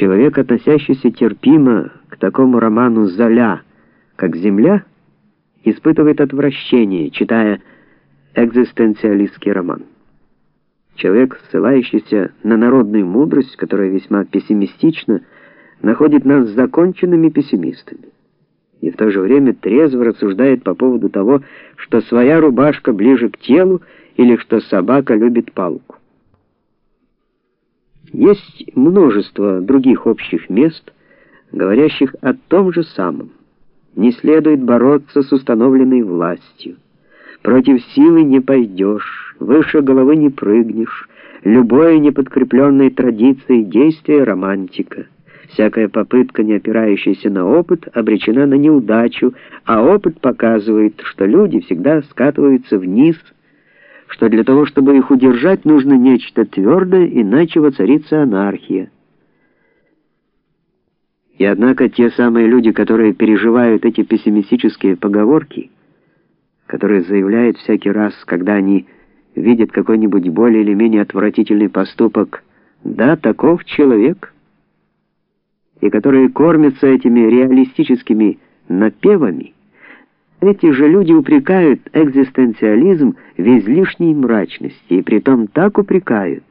Человек, относящийся терпимо к такому роману «Золя», как «Земля», испытывает отвращение, читая экзистенциалистский роман. Человек, ссылающийся на народную мудрость, которая весьма пессимистична, находит нас законченными пессимистами. И в то же время трезво рассуждает по поводу того, что своя рубашка ближе к телу или что собака любит палку. Есть множество других общих мест, говорящих о том же самом. Не следует бороться с установленной властью. Против силы не пойдешь, выше головы не прыгнешь. Любое неподкрепленное традицией действие — романтика. Всякая попытка, не опирающаяся на опыт, обречена на неудачу, а опыт показывает, что люди всегда скатываются вниз — что для того, чтобы их удержать, нужно нечто твердое, иначе воцарится анархия. И однако те самые люди, которые переживают эти пессимистические поговорки, которые заявляют всякий раз, когда они видят какой-нибудь более или менее отвратительный поступок, «да, таков человек», и которые кормятся этими реалистическими напевами, эти же люди упрекают экзистенциализм в излишней мрачности, и притом так упрекают,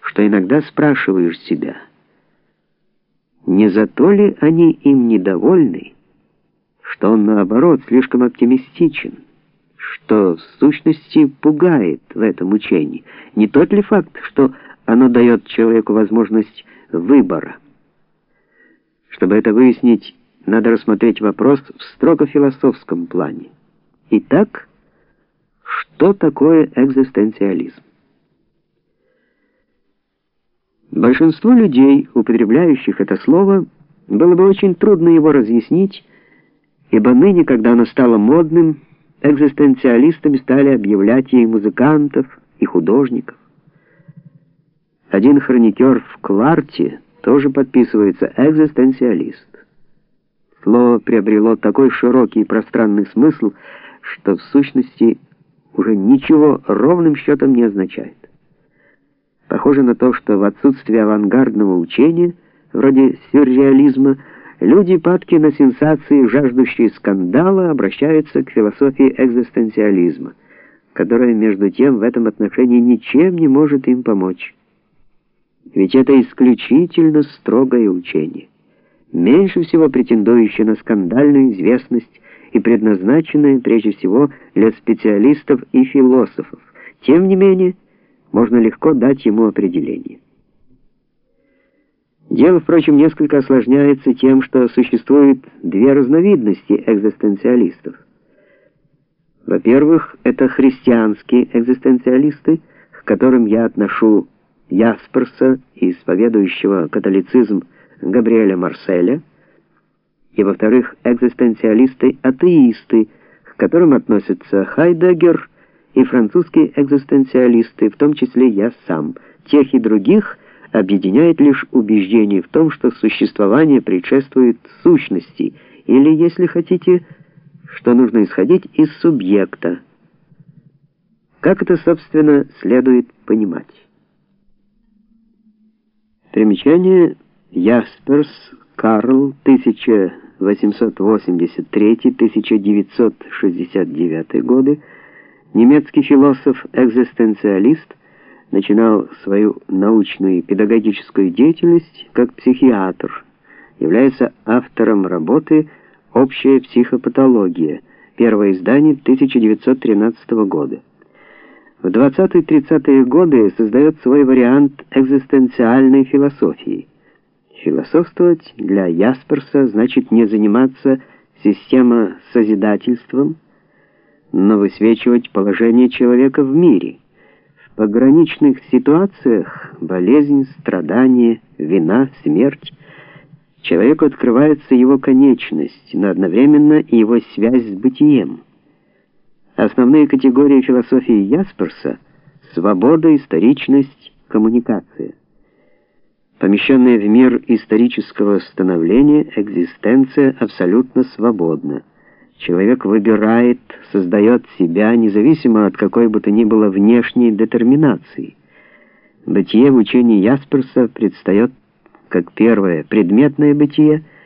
что иногда спрашиваешь себя, не за то ли они им недовольны, что он, наоборот, слишком оптимистичен, что в сущности пугает в этом учении, не тот ли факт, что оно дает человеку возможность выбора. Чтобы это выяснить, надо рассмотреть вопрос в строго философском плане. Итак, что такое экзистенциализм? Большинству людей, употребляющих это слово, было бы очень трудно его разъяснить, ибо ныне, когда оно стало модным, экзистенциалистами стали объявлять и музыкантов, и художников. Один хроникер в Кларте тоже подписывается «экзистенциалист». Слово приобрело такой широкий и пространный смысл, что в сущности уже ничего ровным счетом не означает. Похоже на то, что в отсутствие авангардного учения, вроде сюрреализма, люди, падки на сенсации, жаждущие скандала, обращаются к философии экзистенциализма, которая, между тем, в этом отношении ничем не может им помочь. Ведь это исключительно строгое учение меньше всего претендующее на скандальную известность и предназначенное прежде всего для специалистов и философов. Тем не менее, можно легко дать ему определение. Дело, впрочем, несколько осложняется тем, что существует две разновидности экзистенциалистов. Во-первых, это христианские экзистенциалисты, к которым я отношу Ясперса, исповедующего католицизм Габриэля Марселя, и, во-вторых, экзистенциалисты-атеисты, к которым относятся Хайдеггер и французские экзистенциалисты, в том числе я сам. Тех и других объединяет лишь убеждение в том, что существование предшествует сущности, или, если хотите, что нужно исходить из субъекта. Как это, собственно, следует понимать? Примечание Ясперс Карл 1883-1969 годы, немецкий философ-экзистенциалист, начинал свою научную и педагогическую деятельность как психиатр, является автором работы «Общая психопатология», первое издание 1913 года. В 20-30-е годы создает свой вариант экзистенциальной философии – Философствовать для Ясперса значит не заниматься системосозидательством, но высвечивать положение человека в мире. В пограничных ситуациях болезнь, страдание, вина, смерть человеку открывается его конечность, но одновременно и его связь с бытием. Основные категории философии Ясперса — свобода, историчность, коммуникация. Помещенная в мир исторического становления, экзистенция абсолютно свободна. Человек выбирает, создает себя, независимо от какой бы то ни было внешней детерминации. Бытие в учении Ясперса предстает как первое предметное бытие —